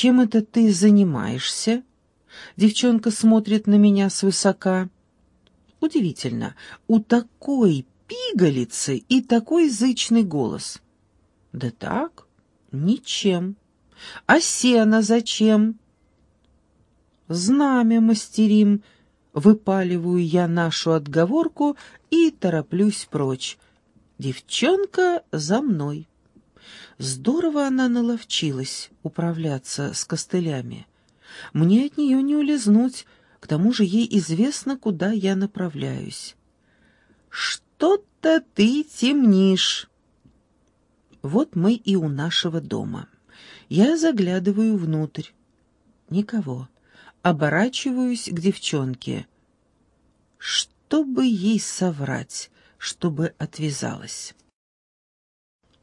чем это ты занимаешься?» Девчонка смотрит на меня свысока. Удивительно, у такой пигалицы и такой зычный голос. «Да так, ничем. А сено зачем?» «Знамя мастерим», — выпаливаю я нашу отговорку и тороплюсь прочь. Девчонка за мной. Здорово она наловчилась управляться с костылями. Мне от нее не улизнуть, к тому же ей известно, куда я направляюсь. «Что-то ты темнишь!» Вот мы и у нашего дома. Я заглядываю внутрь. Никого. Оборачиваюсь к девчонке. Чтобы ей соврать, чтобы отвязалась.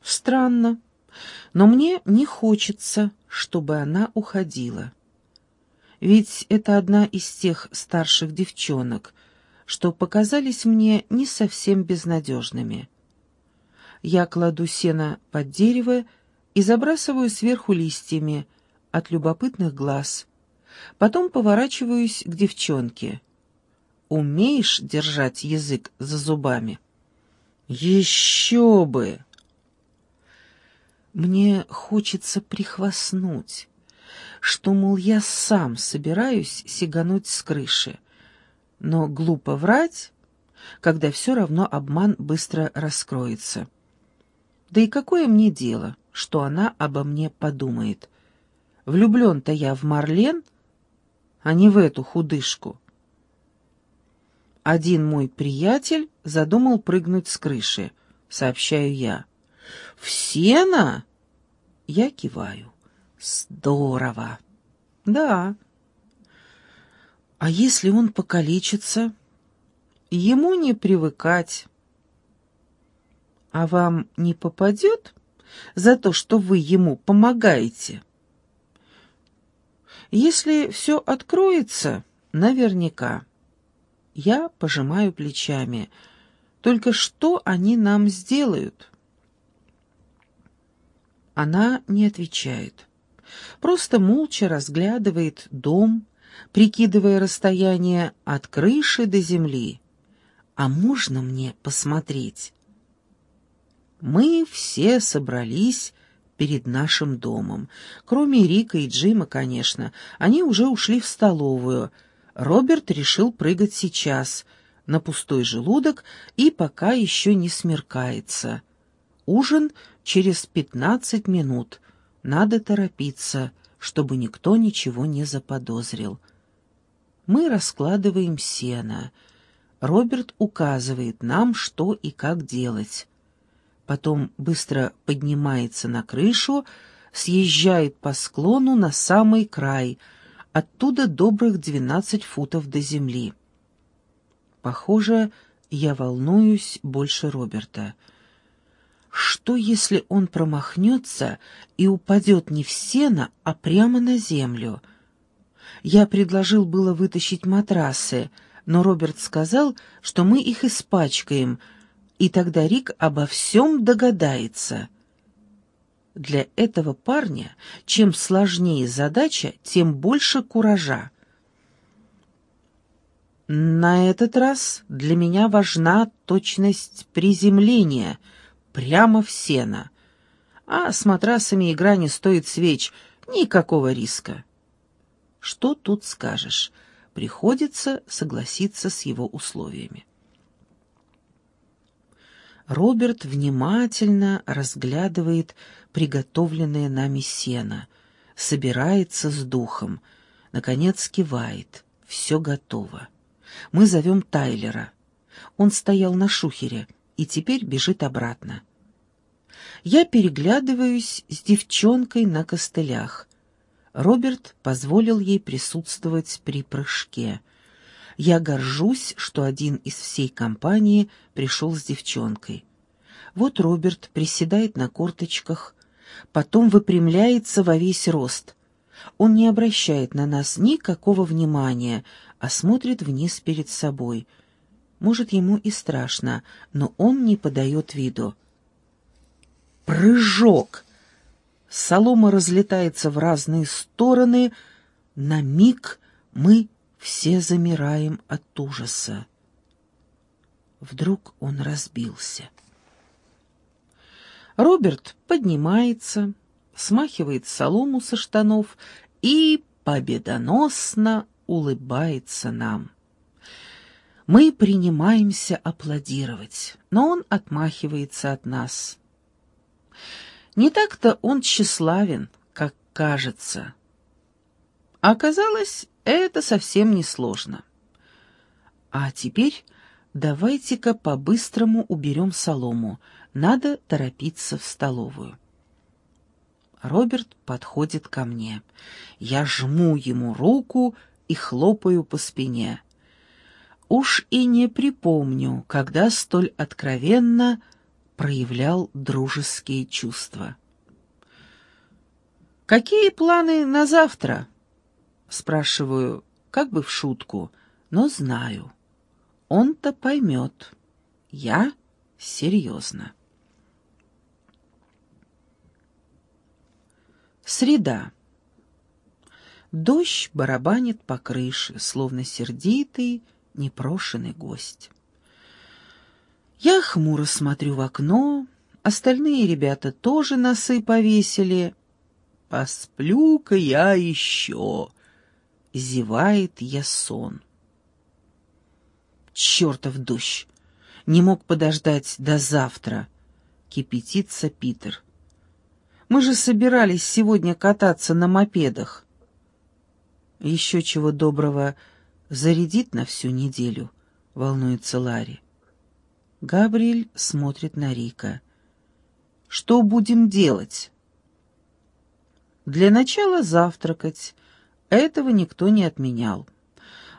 Странно, но мне не хочется, чтобы она уходила. Ведь это одна из тех старших девчонок, что показались мне не совсем безнадежными. Я кладу сено под дерево и забрасываю сверху листьями от любопытных глаз. Потом поворачиваюсь к девчонке. «Умеешь держать язык за зубами?» «Еще бы!» Мне хочется прихвастнуть, что, мол, я сам собираюсь сигануть с крыши. Но глупо врать, когда все равно обман быстро раскроется. Да и какое мне дело, что она обо мне подумает? Влюблен-то я в Марлен, а не в эту худышку. Один мой приятель задумал прыгнуть с крыши, сообщаю я. «В сено?» Я киваю. Здорово. Да. А если он покалечится? Ему не привыкать. А вам не попадет за то, что вы ему помогаете? Если все откроется, наверняка. Я пожимаю плечами. Только что они нам сделают?» Она не отвечает. Просто молча разглядывает дом, прикидывая расстояние от крыши до земли. «А можно мне посмотреть?» Мы все собрались перед нашим домом. Кроме Рика и Джима, конечно. Они уже ушли в столовую. Роберт решил прыгать сейчас, на пустой желудок, и пока еще не смеркается. Ужин через пятнадцать минут. Надо торопиться, чтобы никто ничего не заподозрил. Мы раскладываем сено. Роберт указывает нам, что и как делать. Потом быстро поднимается на крышу, съезжает по склону на самый край, оттуда добрых двенадцать футов до земли. Похоже, я волнуюсь больше Роберта — что, если он промахнется и упадет не в сено, а прямо на землю? Я предложил было вытащить матрасы, но Роберт сказал, что мы их испачкаем, и тогда Рик обо всем догадается. Для этого парня чем сложнее задача, тем больше куража. На этот раз для меня важна точность приземления — прямо в сено. А с матрасами игра не стоит свеч, никакого риска. Что тут скажешь? Приходится согласиться с его условиями. Роберт внимательно разглядывает приготовленное нами сено, собирается с духом, наконец кивает. Все готово. Мы зовем Тайлера. Он стоял на шухере и теперь бежит обратно. Я переглядываюсь с девчонкой на костылях. Роберт позволил ей присутствовать при прыжке. Я горжусь, что один из всей компании пришел с девчонкой. Вот Роберт приседает на корточках, потом выпрямляется во весь рост. Он не обращает на нас никакого внимания, а смотрит вниз перед собой. Может, ему и страшно, но он не подает виду. Прыжок! солома разлетается в разные стороны. На миг мы все замираем от ужаса. Вдруг он разбился. Роберт поднимается, смахивает солому со штанов и победоносно улыбается нам. Мы принимаемся аплодировать, но он отмахивается от нас. Не так-то он тщеславен, как кажется. Оказалось, это совсем не сложно. А теперь давайте-ка по-быстрому уберем солому. Надо торопиться в столовую. Роберт подходит ко мне. Я жму ему руку и хлопаю по спине. Уж и не припомню, когда столь откровенно проявлял дружеские чувства. «Какие планы на завтра?» Спрашиваю, как бы в шутку, но знаю. Он-то поймет. Я серьезно. Среда. Дождь барабанит по крыше, словно сердитый, непрошенный гость. Я хмуро смотрю в окно, остальные ребята тоже носы повесили. «Посплю-ка я еще!» — зевает я сон. «Чертов дождь! Не мог подождать до завтра!» — кипятится Питер. «Мы же собирались сегодня кататься на мопедах». «Еще чего доброго зарядит на всю неделю», — волнуется Ларри. Габриэль смотрит на Рика. «Что будем делать?» «Для начала завтракать. Этого никто не отменял.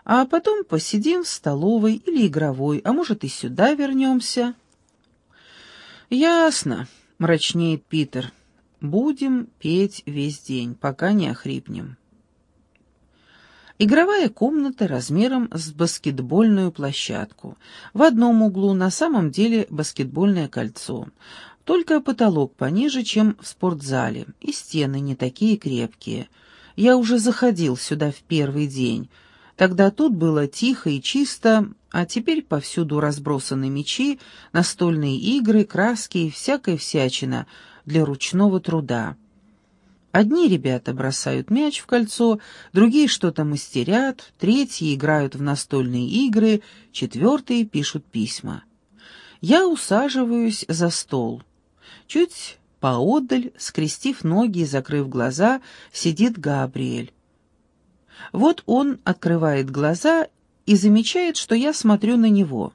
А потом посидим в столовой или игровой, а может и сюда вернемся». «Ясно», — мрачнеет Питер. «Будем петь весь день, пока не охрипнем». Игровая комната размером с баскетбольную площадку. В одном углу на самом деле баскетбольное кольцо. Только потолок пониже, чем в спортзале, и стены не такие крепкие. Я уже заходил сюда в первый день. Тогда тут было тихо и чисто, а теперь повсюду разбросаны мячи, настольные игры, краски и всякая всячина для ручного труда. Одни ребята бросают мяч в кольцо, другие что-то мастерят, третьи играют в настольные игры, четвертые пишут письма. Я усаживаюсь за стол. Чуть поодаль, скрестив ноги и закрыв глаза, сидит Габриэль. Вот он открывает глаза и замечает, что я смотрю на него.